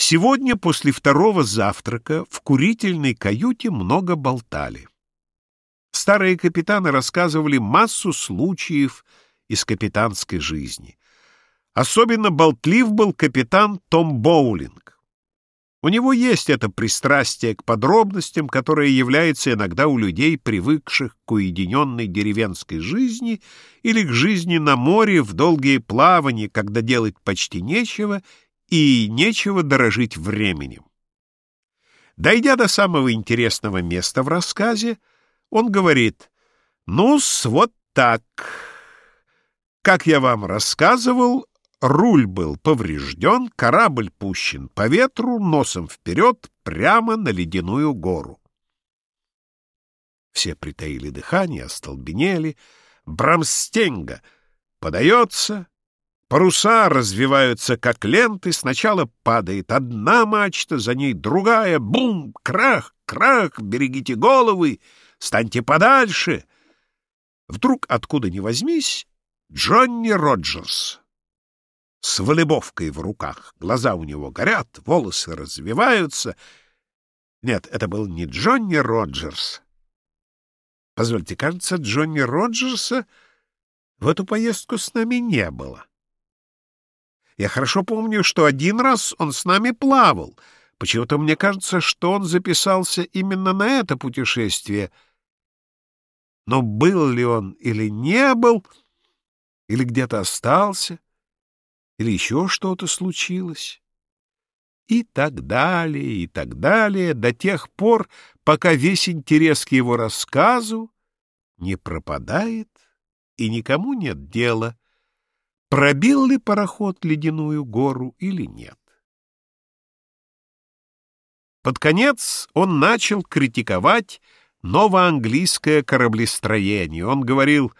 Сегодня после второго завтрака в курительной каюте много болтали. Старые капитаны рассказывали массу случаев из капитанской жизни. Особенно болтлив был капитан Том Боулинг. У него есть это пристрастие к подробностям, которое является иногда у людей, привыкших к уединенной деревенской жизни или к жизни на море в долгие плавания, когда делать почти нечего и нечего дорожить временем. Дойдя до самого интересного места в рассказе, он говорит, «Ну-с, вот так. Как я вам рассказывал, руль был поврежден, корабль пущен по ветру, носом вперед, прямо на ледяную гору». Все притаили дыхание, остолбенели. Брамстенга подается, Паруса развиваются, как ленты. Сначала падает одна мачта, за ней другая. Бум! Крах! Крах! Берегите головы! Станьте подальше! Вдруг, откуда ни возьмись, Джонни Роджерс с волейбовкой в руках. Глаза у него горят, волосы развиваются. Нет, это был не Джонни Роджерс. Позвольте, кажется, Джонни Роджерса в эту поездку с нами не было. Я хорошо помню, что один раз он с нами плавал. Почему-то мне кажется, что он записался именно на это путешествие. Но был ли он или не был, или где-то остался, или еще что-то случилось? И так далее, и так далее, до тех пор, пока весь интерес к его рассказу не пропадает и никому нет дела — пробил ли пароход ледяную гору или нет. Под конец он начал критиковать новоанглийское кораблестроение. Он говорил,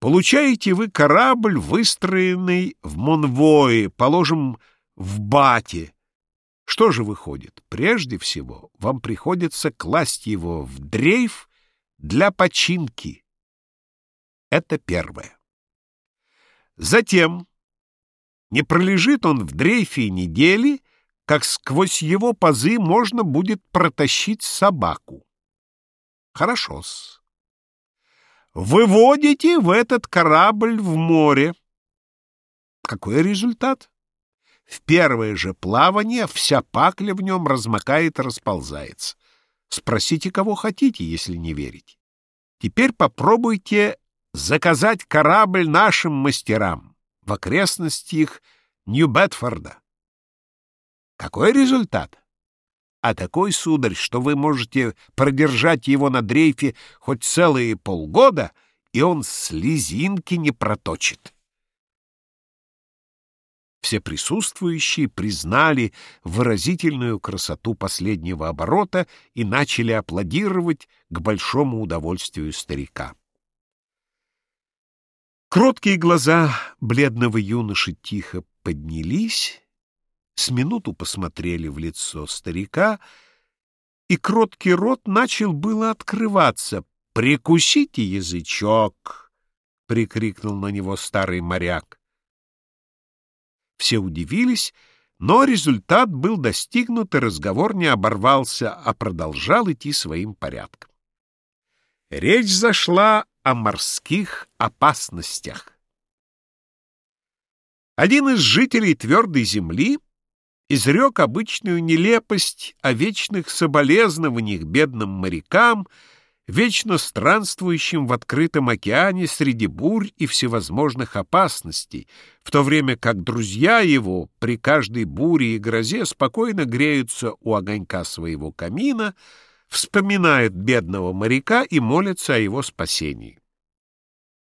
«Получаете вы корабль, выстроенный в Монвое, положим, в Бате. Что же выходит? Прежде всего, вам приходится класть его в дрейф для починки. Это первое. Затем не пролежит он в дрейфе недели, как сквозь его пазы можно будет протащить собаку. Хорошо-с. Выводите в этот корабль в море. Какой результат? В первое же плавание вся пакля в нем размокает и расползается. Спросите, кого хотите, если не верите. Теперь попробуйте заказать корабль нашим мастерам в окрестностях Нью-Бетфорда. Какой результат? А такой, сударь, что вы можете продержать его на дрейфе хоть целые полгода, и он слезинки не проточит. Все присутствующие признали выразительную красоту последнего оборота и начали аплодировать к большому удовольствию старика. Кроткие глаза бледного юноши тихо поднялись, с минуту посмотрели в лицо старика, и кроткий рот начал было открываться. «Прикусите язычок!» — прикрикнул на него старый моряк. Все удивились, но результат был достигнут, и разговор не оборвался, а продолжал идти своим порядком. Речь зашла о морских опасностях. Один из жителей твердой земли изрек обычную нелепость о вечных соболезнованиях бедным морякам, вечно странствующим в открытом океане среди бурь и всевозможных опасностей, в то время как друзья его при каждой буре и грозе спокойно греются у огонька своего камина — вспоминают бедного моряка и молятся о его спасении.